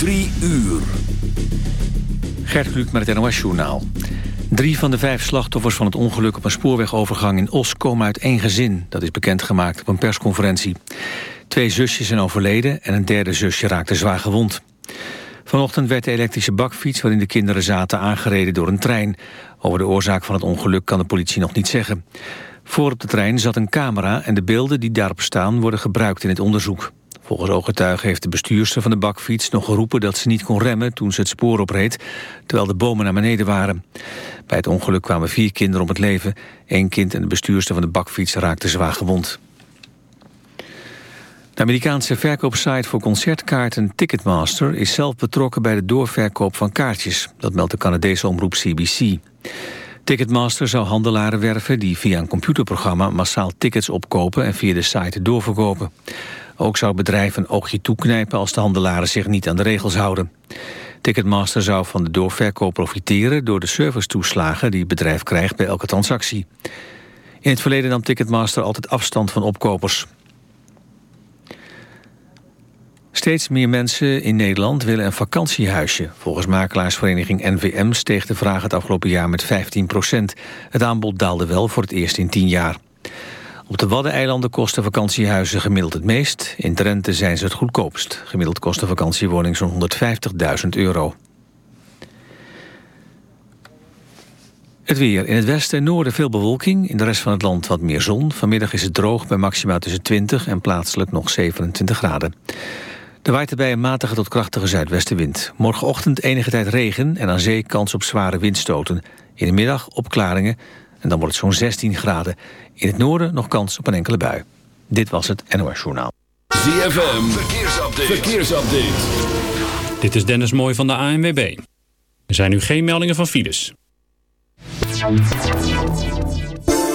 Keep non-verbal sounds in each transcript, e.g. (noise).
Drie uur. Gert Kluk met het NOS-journaal. Drie van de vijf slachtoffers van het ongeluk op een spoorwegovergang in Os komen uit één gezin. Dat is bekendgemaakt op een persconferentie. Twee zusjes zijn overleden en een derde zusje raakte zwaar gewond. Vanochtend werd de elektrische bakfiets waarin de kinderen zaten aangereden door een trein. Over de oorzaak van het ongeluk kan de politie nog niet zeggen. Voor op de trein zat een camera en de beelden die daarop staan worden gebruikt in het onderzoek. Volgens ooggetuigen heeft de bestuurster van de bakfiets nog geroepen dat ze niet kon remmen toen ze het spoor opreed, terwijl de bomen naar beneden waren. Bij het ongeluk kwamen vier kinderen om het leven. Eén kind en de bestuurster van de bakfiets raakten zwaar gewond. De Amerikaanse verkoopsite voor concertkaarten Ticketmaster is zelf betrokken bij de doorverkoop van kaartjes. Dat meldt de Canadese omroep CBC. Ticketmaster zou handelaren werven die via een computerprogramma massaal tickets opkopen en via de site doorverkopen. Ook zou het bedrijf een oogje toeknijpen als de handelaren zich niet aan de regels houden. Ticketmaster zou van de doorverkoop profiteren door de servicetoeslagen die het bedrijf krijgt bij elke transactie. In het verleden nam Ticketmaster altijd afstand van opkopers. Steeds meer mensen in Nederland willen een vakantiehuisje. Volgens makelaarsvereniging NVM steeg de vraag het afgelopen jaar met 15 procent. Het aanbod daalde wel voor het eerst in 10 jaar. Op de Waddeneilanden kosten vakantiehuizen gemiddeld het meest. In Drenthe zijn ze het goedkoopst. Gemiddeld kost een vakantiewoning zo'n 150.000 euro. Het weer. In het westen en noorden veel bewolking. In de rest van het land wat meer zon. Vanmiddag is het droog bij maxima tussen 20 en plaatselijk nog 27 graden. Er waait erbij een matige tot krachtige zuidwestenwind. Morgenochtend enige tijd regen en aan zee kans op zware windstoten. In de middag opklaringen en dan wordt het zo'n 16 graden. In het noorden nog kans op een enkele bui. Dit was het NOS Journaal. ZFM, verkeersupdate. verkeersupdate. Dit is Dennis Mooij van de ANWB. Er zijn nu geen meldingen van files.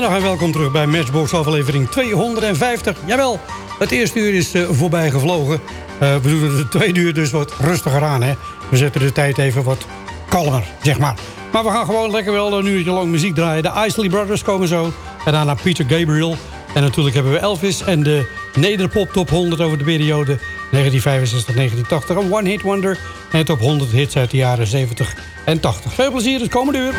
Goedemiddag en welkom terug bij Matchbox aflevering 250. Jawel, het eerste uur is uh, voorbij gevlogen. Uh, we doen de tweede uur dus wat rustiger aan. Hè? We zetten de tijd even wat kalmer, zeg maar. Maar we gaan gewoon lekker wel een uurtje lang muziek draaien. De Isley Brothers komen zo. En daarna Peter Gabriel. En natuurlijk hebben we Elvis en de Nederpop Top 100 over de periode 1965-1980. Een one-hit wonder. En top 100 hits uit de jaren 70 en 80. Veel plezier het komende uur.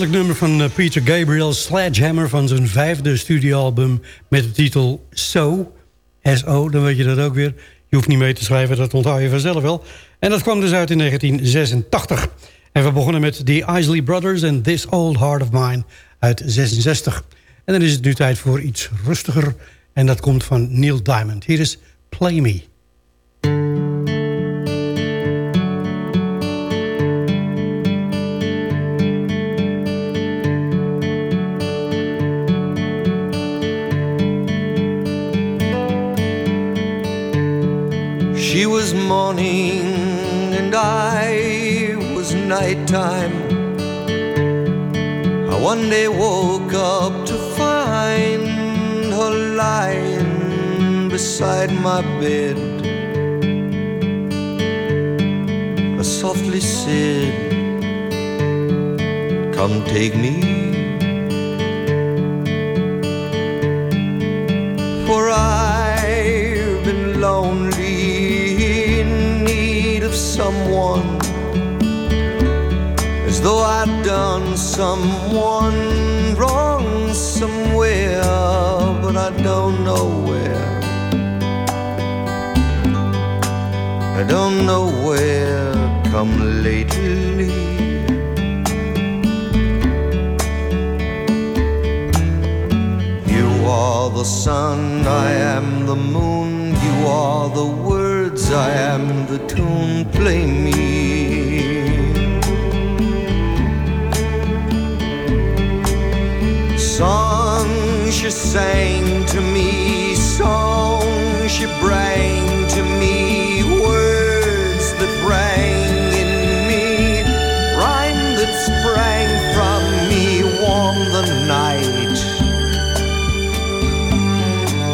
Heerlijk nummer van eh, Peter Gabriel, Sledgehammer... van zijn vijfde studioalbum met de titel So. S-O, dan weet je dat ook weer. Je hoeft niet mee te schrijven, dat onthoud je vanzelf wel. En dat kwam dus uit in 1986. En we begonnen met The Isley Brothers en This Old Heart of Mine uit 66. En dan is het nu tijd voor iets rustiger. En dat komt van Neil Diamond. Hier is Play Me. Nighttime. I one day woke up to find her lying beside my bed. I softly said, Come take me. For I've someone wrong somewhere, but I don't know where. I don't know where. Come lately. You are the sun, I am the moon. You are the words, I am the tune. Play me. She sang to me, songs she bring to me, words that rang in me, rhyme that sprang from me, warm the night.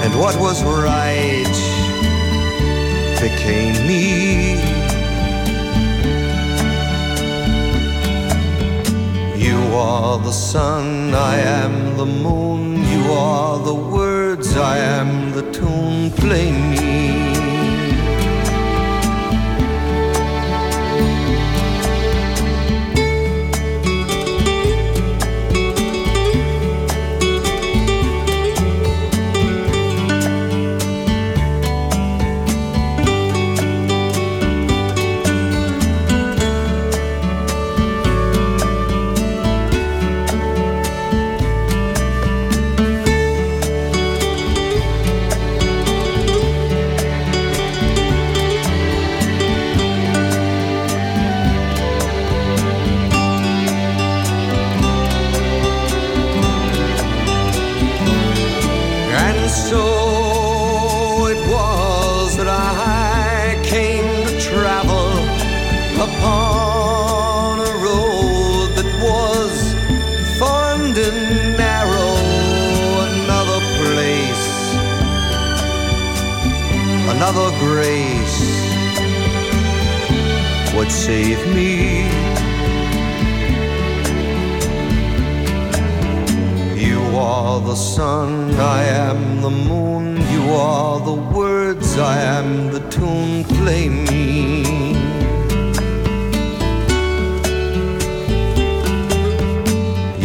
And what was right became me. Are the sun, I am the moon. You are the words, I am the tune. Play me. Would save me. You are the sun, I am the moon. You are the words, I am the tune. Play me.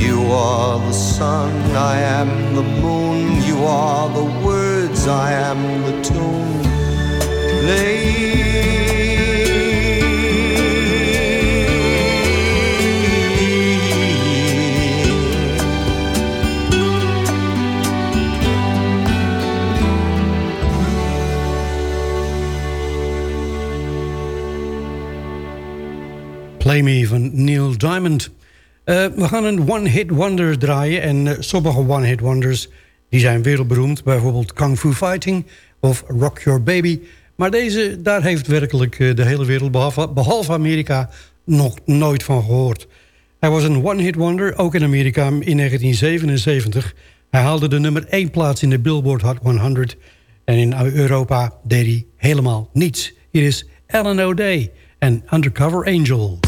You are the sun, I am the moon. You are the words, I am the tune. Play. Play Me van Neil Diamond. Eh, we gaan een one-hit wonder draaien. En eh, sommige one-hit wonders die zijn wereldberoemd. Bijvoorbeeld Kung Fu Fighting of Rock Your Baby. Maar deze, daar heeft werkelijk eh, de hele wereld, behalve, Amerika, nog nooit van gehoord. Hij was een one-hit wonder, ook in Amerika in 1977. Hij haalde de nummer 1 plaats in de Billboard Hot 100. En in Europa deed hij helemaal niets. Hier is Ellen O'Day en Undercover Angel.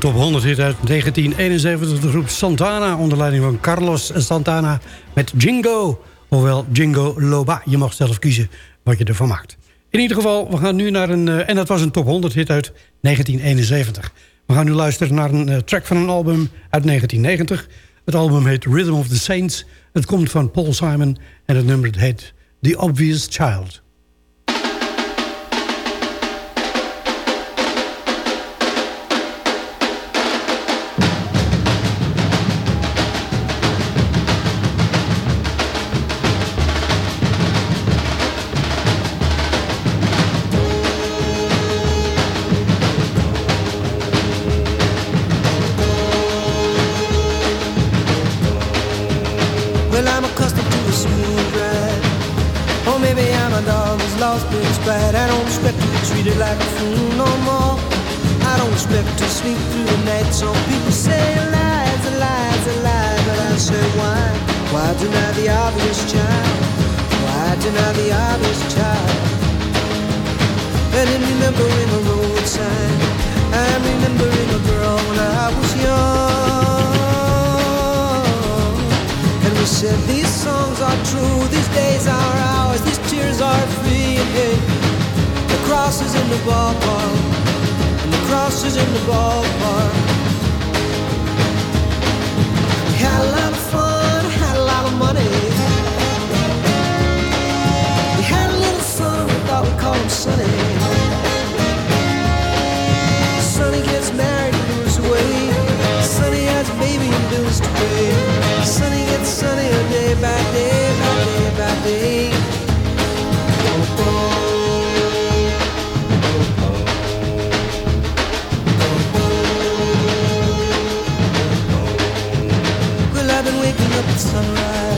top 100 hit uit 1971. De groep Santana onder leiding van Carlos Santana met Jingo. Ofwel Jingo Loba. Je mag zelf kiezen wat je ervan maakt. In ieder geval, we gaan nu naar een... Eh, en dat was een top 100 hit uit 1971. We gaan nu luisteren naar een eh, track van een album uit 1990. Het album heet Rhythm of the Saints. Het komt van Paul Simon en het nummer heet The Obvious Child. obvious child. Why deny the obvious child? And in remembering a road sign, I'm remembering a girl when I was young. And we said these songs are true, these days are ours, these tears are free. and Hey, the cross is in the ballpark, and the cross is in the ballpark. We had a lot of fun. call him Sonny. Sonny gets married and moves away. Sonny has a baby and bills to pay. Sonny gets sunnier day by day by day by day. Well, I've been waking up at sunrise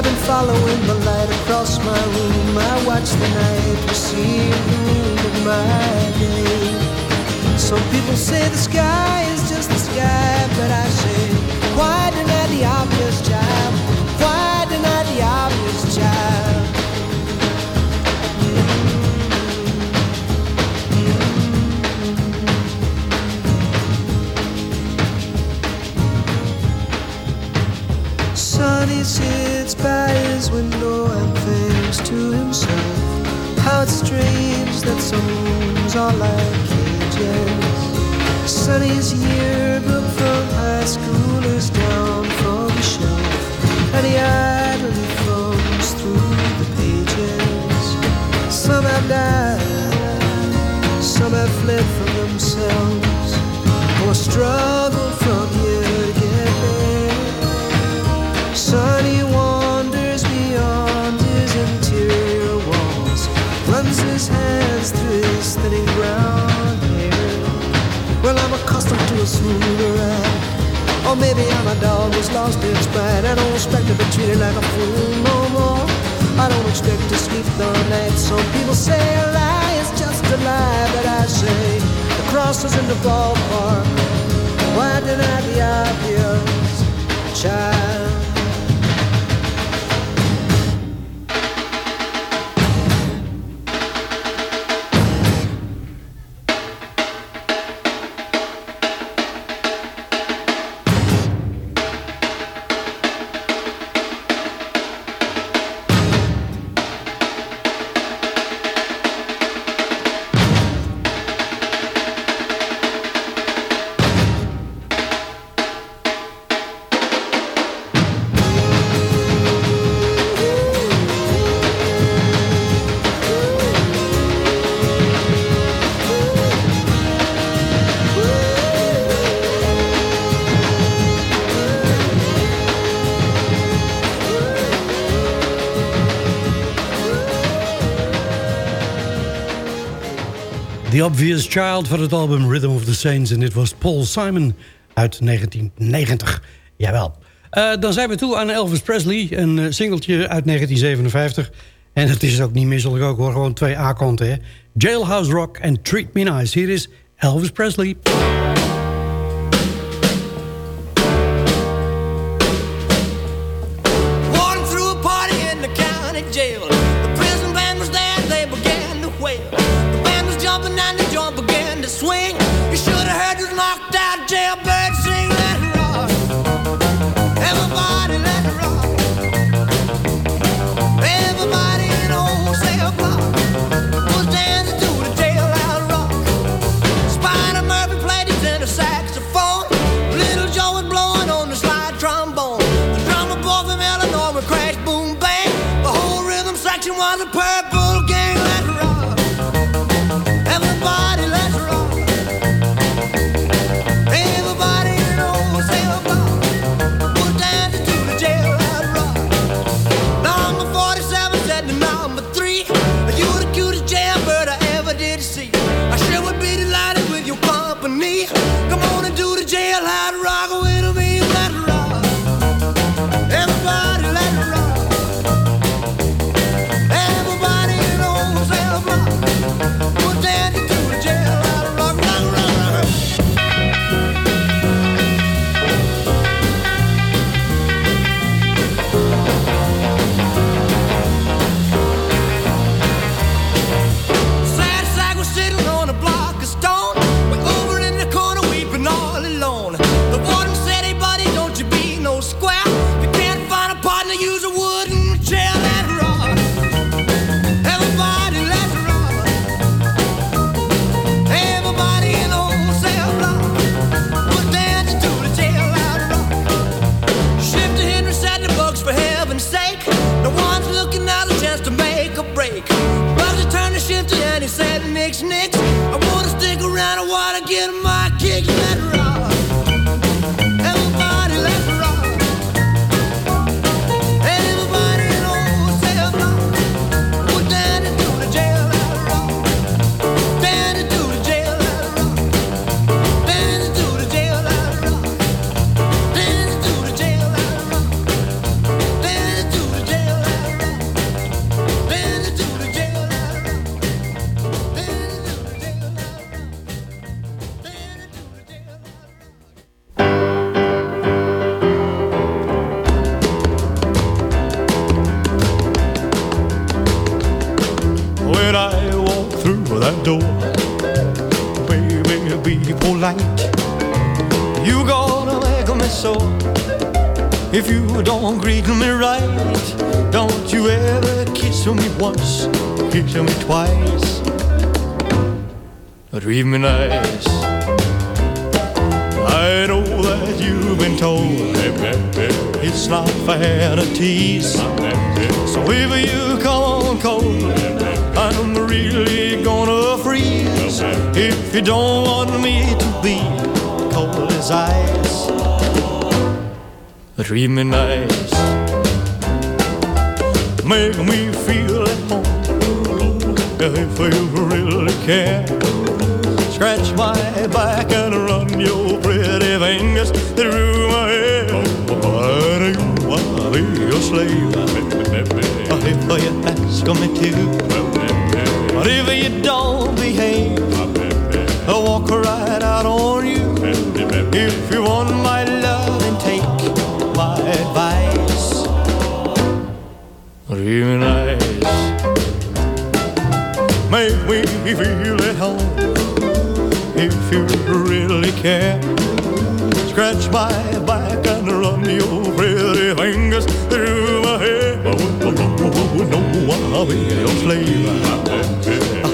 I've been following the light across my room. I watch the night receive the moon of my day. Some people say the sky is just the sky, but I say, why deny the obvious, child? Why deny the obvious, child? he sits by his window and thinks to himself, How it's strange that some rooms are like cages. Sonny's yearbook from high school is down from the shelf, and he idly thumbs through the pages. Some have died, some have fled from themselves, or struggled. Or maybe I'm a dog who's lost its mind. I don't expect to be treated like a fool no more. I don't expect to sleep the night. Some people say a lie is just a lie, but I say the cross is in the ballpark. Why deny the obvious, child? The Obvious Child van het album Rhythm of the Saints. En dit was Paul Simon uit 1990. Jawel. Uh, dan zijn we toe aan Elvis Presley. Een eh, singeltje uit 1957. En dat is ook niet misselijk ook hoor. Gewoon twee A-kanten. Jailhouse Rock en Treat Me Nice. Hier is Elvis Presley. jumping and the joint began to swing. Tease. So if you come on cold, I'm really gonna freeze. If you don't want me to be cold as ice, treat me nice. Make me feel at home if you really care. Scratch my back and run your pretty fingers through my hair. But slave if you ask me to. But if you don't behave, I'll walk right out on you. If you want my love, then take my advice. Real nice. Make me feel at home if you really care. Scratch my back and run your pretty fingers through my hair. No, I'll be your slave.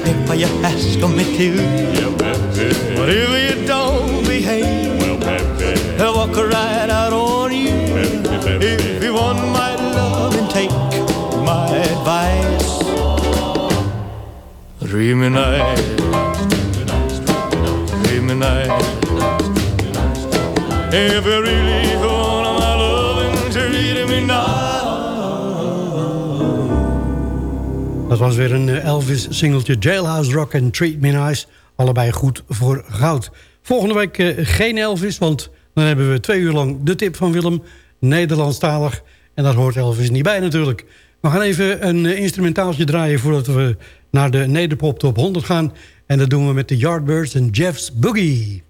If you ask me to. But if you don't behave, I'll walk right out on you. If you want my love and take my advice, dream me You really want my love, treat me nice. Dat was weer een eh, Elvis-singeltje. Jailhouse Rock en Treat Me Nice. Allebei goed voor goud. Volgende week eh, geen Elvis, want dan hebben we twee uur lang de tip van Willem. Nederlandstalig. En daar hoort Elvis niet bij natuurlijk. We gaan even een eh, instrumentaaltje draaien voordat we naar de Nederpop Top 100 gaan. En dat doen we met de Yardbirds en Jeff's Boogie.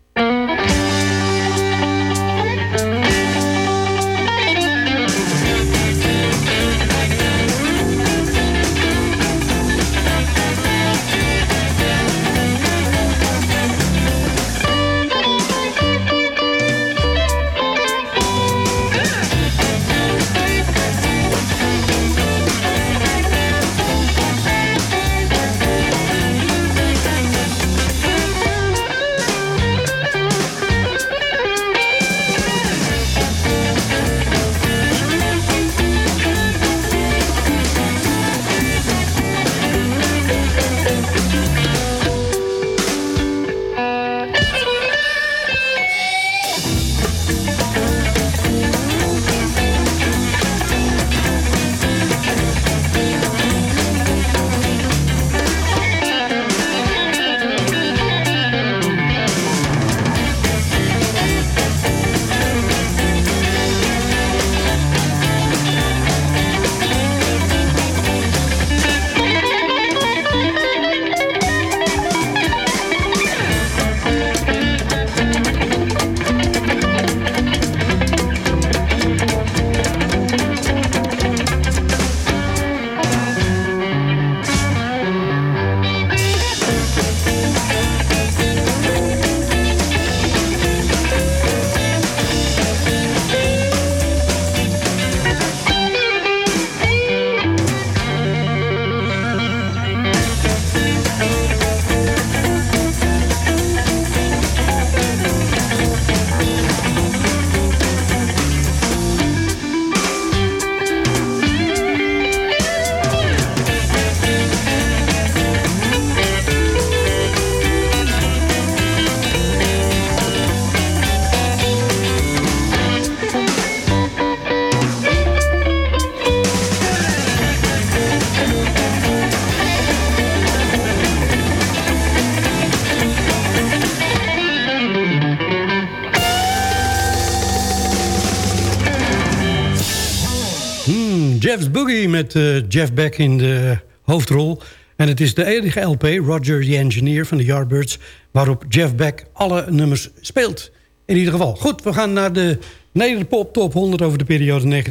Boogie met eh, Jeff Beck in de hoofdrol. En het is de enige LP, Roger the Engineer van de Yardbirds... waarop Jeff Beck alle nummers speelt. In ieder geval. Goed, we gaan naar de Nederpop Top 100 over de periode 1965-1980.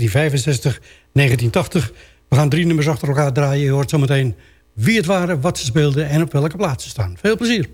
We gaan drie nummers achter elkaar draaien. Je hoort zometeen wie het waren, wat ze speelden en op welke plaats ze staan. Veel plezier.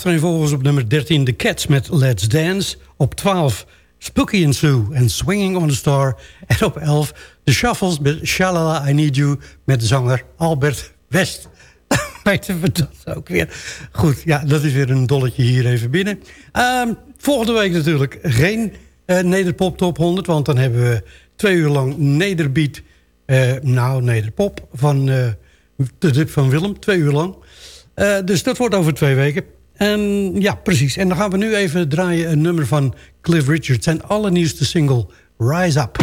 volgens op nummer 13 The Cats met Let's Dance. Op 12 Spooky and Sue en Swinging on the Star. En op 11 The Shuffles met Shalala I Need You met zanger Albert West. (laughs) Weten we dat ook weer? Goed, ja, dat is weer een dolletje hier even binnen. Um, volgende week natuurlijk geen eh, Nederpop Top 100... want dan hebben we twee uur lang Nederbeat... Eh, nou, Nederpop van, eh, de dip van Willem, twee uur lang... Dus dat wordt over twee weken. En ja, precies. En dan gaan we nu even draaien een nummer van Cliff Richards. Zijn allernieuwste single, Rise Up.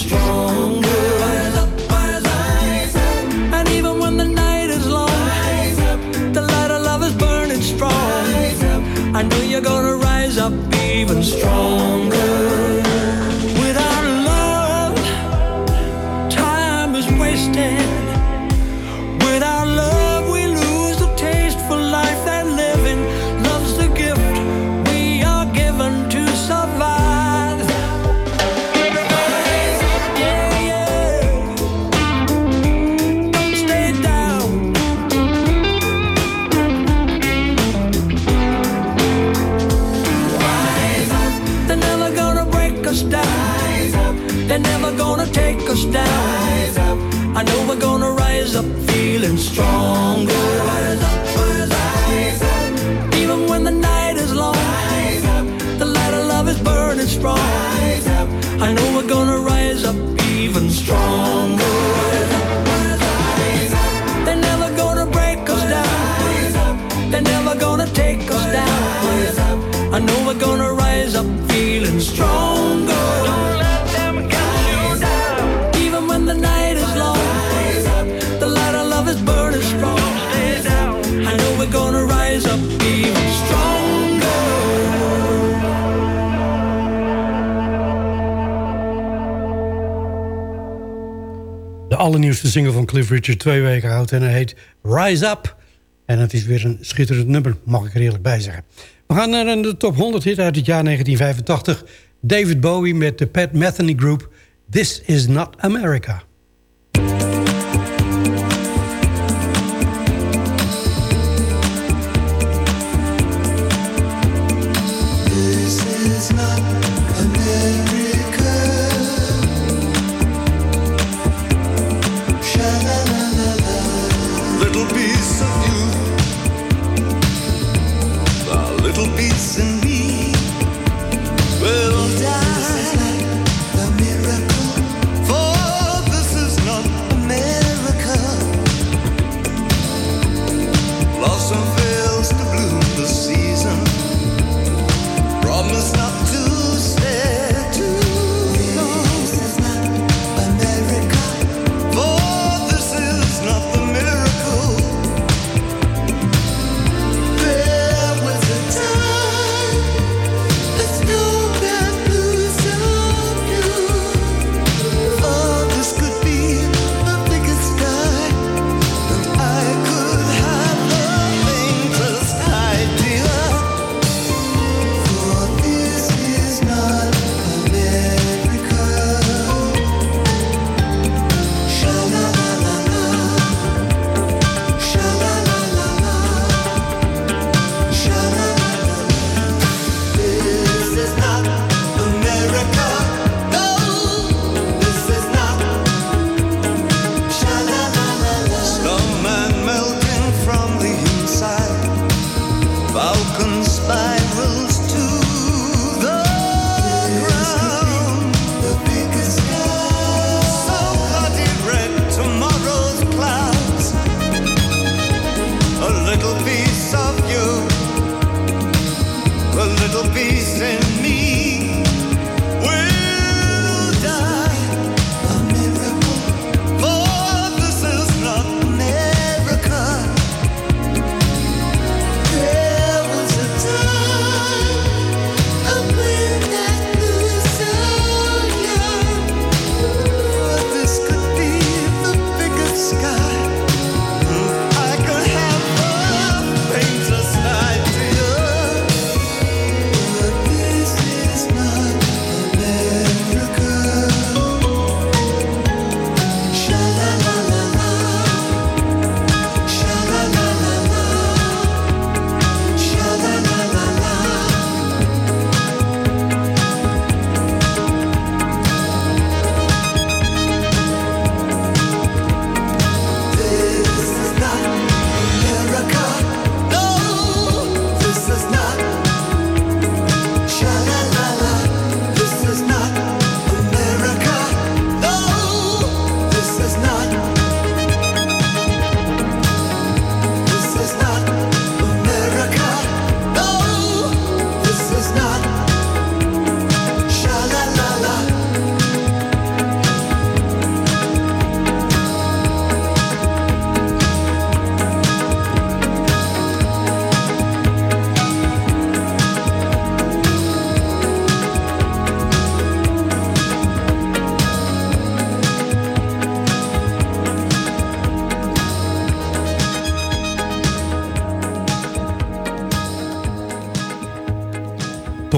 strong allernieuwste single van Cliff Richard twee weken oud. En hij heet Rise Up. En het is weer een schitterend nummer, mag ik er eerlijk bij zeggen. We gaan naar de top 100 hit uit het jaar 1985. David Bowie met de Pat Metheny Group. This is not America.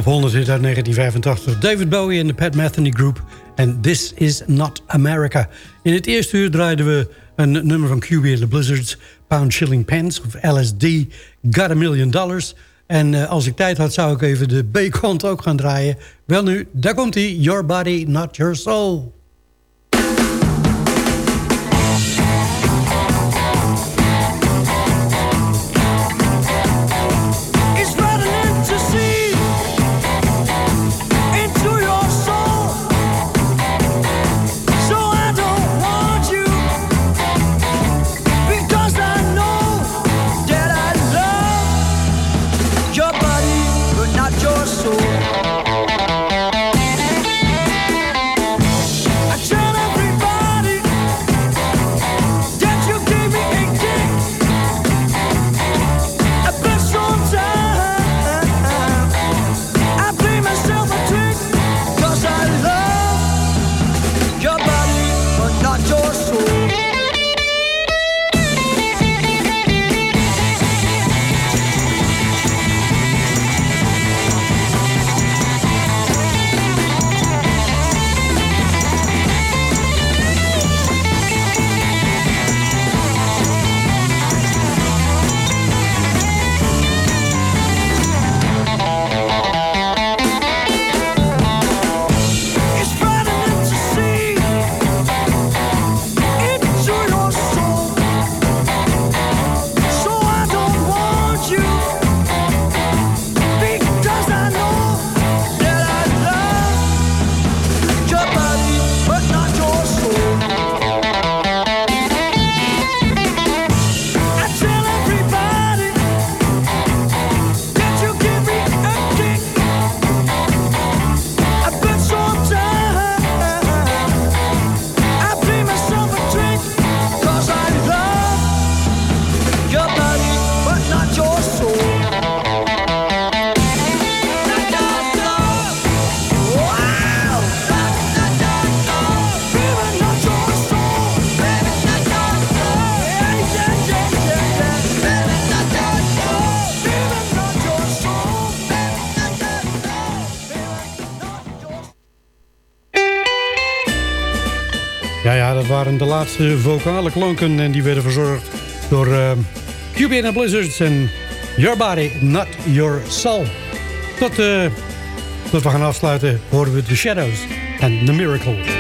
Top 100 hit uit 1985. David Bowie en de Pat Metheny Group. En This Is Not America. In het eerste uur draaiden we een nummer van QB and the Blizzards. Pound Shilling Pence of LSD. Got a Million Dollars. En uh, als ik tijd had zou ik even de B-kant ook gaan draaien. Wel nu, daar komt hij. Your Body, Not Your Soul. Laatste vocale klanken. En die werden verzorgd door uh, QB Blizzards en Your Body, Not Your Soul. Tot, uh, tot we gaan afsluiten horen we The Shadows en The Miracle.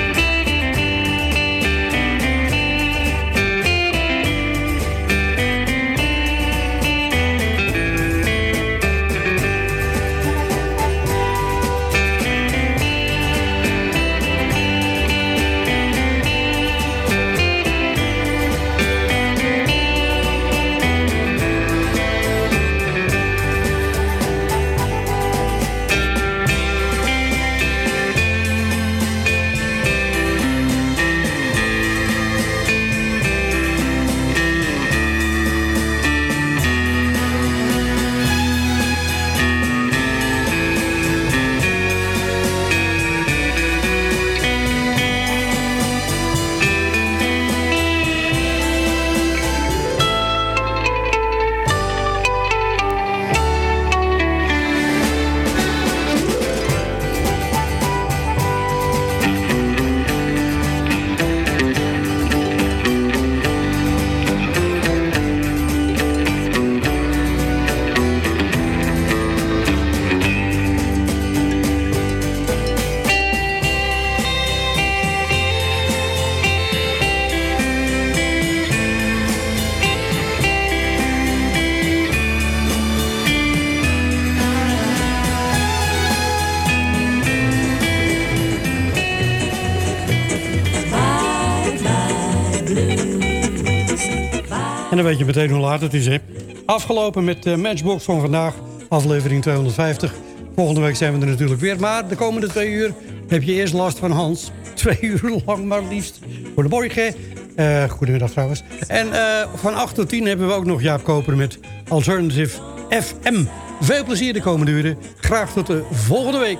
Weet je meteen hoe laat het is, hè? Afgelopen met de Matchbox van vandaag, aflevering 250. Volgende week zijn we er natuurlijk weer. Maar de komende twee uur heb je eerst last van Hans. (laughs) Twee uur lang maar liefst. Voor de borgen. Uh, goedemiddag trouwens. En uh, van 8 tot 10 hebben we ook nog Jaap Koper met Alternative FM. Veel plezier de komende uren. Graag tot de volgende week.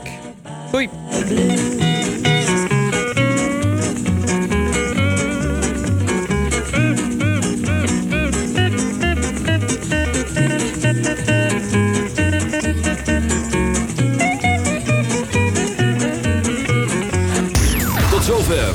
Doei.